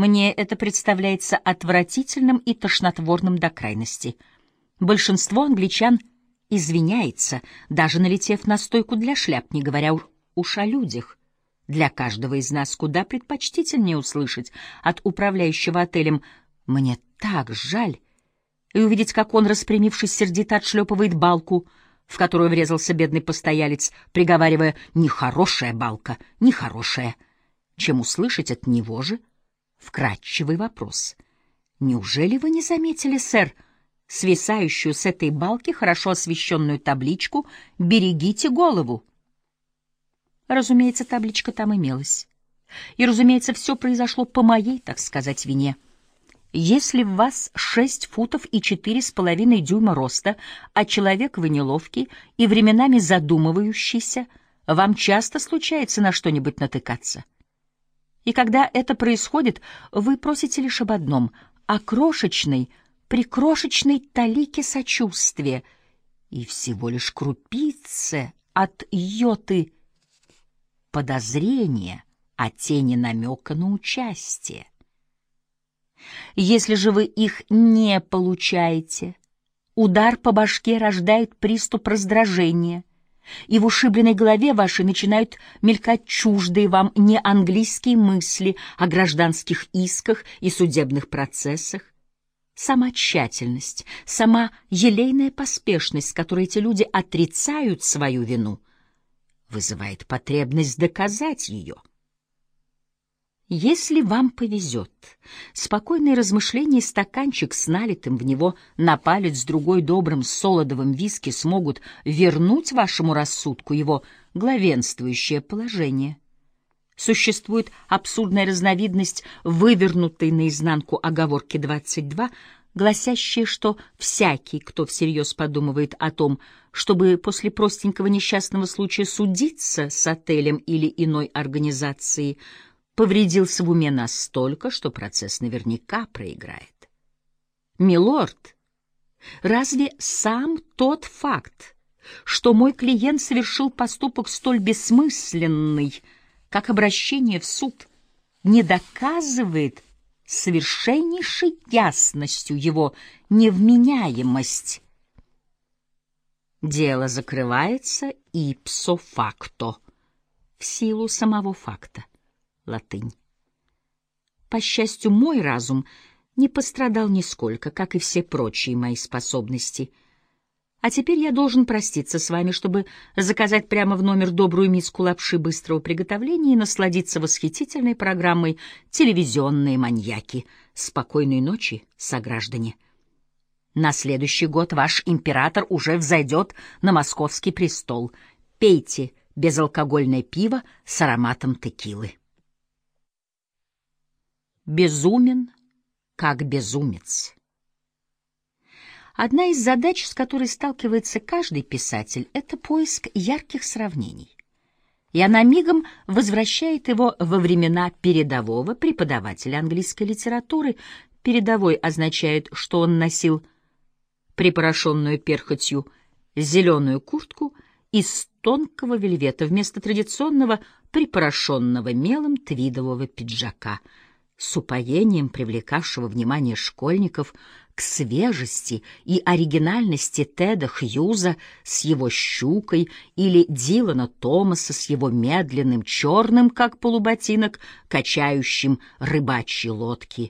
Мне это представляется отвратительным и тошнотворным до крайности. Большинство англичан извиняется, даже налетев на стойку для шляп, не говоря уж о людях. Для каждого из нас куда предпочтительнее услышать от управляющего отелем «Мне так жаль», и увидеть, как он, распрямившись, сердито отшлепывает балку, в которую врезался бедный постоялец, приговаривая «нехорошая балка, нехорошая», чем услышать от него же вкратчивый вопрос. «Неужели вы не заметили, сэр, свисающую с этой балки хорошо освещенную табличку «Берегите голову»?» Разумеется, табличка там имелась. И, разумеется, все произошло по моей, так сказать, вине. Если в вас шесть футов и четыре с половиной дюйма роста, а человек вы неловкий и временами задумывающийся, вам часто случается на что-нибудь натыкаться. И когда это происходит, вы просите лишь об одном — о крошечной, прикрошечной талике сочувствия. И всего лишь крупице от йоты. Подозрения о тени намека на участие. Если же вы их не получаете, удар по башке рождает приступ раздражения, и в ушибленной голове вашей начинают мелькать чуждые вам неанглийские мысли о гражданских исках и судебных процессах. Сама тщательность, сама елейная поспешность, с которой эти люди отрицают свою вину, вызывает потребность доказать ее — если вам повезет, спокойные размышления и стаканчик с налитым в него на палец другой добрым солодовым виски смогут вернуть вашему рассудку его главенствующее положение. Существует абсурдная разновидность вывернутой наизнанку оговорки 22, гласящая, что всякий, кто всерьез подумывает о том, чтобы после простенького несчастного случая судиться с отелем или иной организацией, повредился в уме настолько, что процесс наверняка проиграет. Милорд, разве сам тот факт, что мой клиент совершил поступок столь бессмысленный, как обращение в суд, не доказывает совершеннейшей ясностью его невменяемость? Дело закрывается ипсо факто, в силу самого факта латынь. По счастью, мой разум не пострадал нисколько, как и все прочие мои способности. А теперь я должен проститься с вами, чтобы заказать прямо в номер добрую миску лапши быстрого приготовления и насладиться восхитительной программой «Телевизионные маньяки». Спокойной ночи, сограждане. На следующий год ваш император уже взойдет на московский престол. Пейте безалкогольное пиво с ароматом текилы безумен, как безумец. Одна из задач, с которой сталкивается каждый писатель, это поиск ярких сравнений. И она мигом возвращает его во времена передового преподавателя английской литературы. Передовой означает, что он носил припорошенную перхотью зеленую куртку из тонкого вельвета вместо традиционного припорошенного мелом твидового пиджака — с упоением привлекавшего внимание школьников к свежести и оригинальности Теда Хьюза с его щукой или Дилана Томаса с его медленным черным, как полуботинок, качающим рыбачьи лодки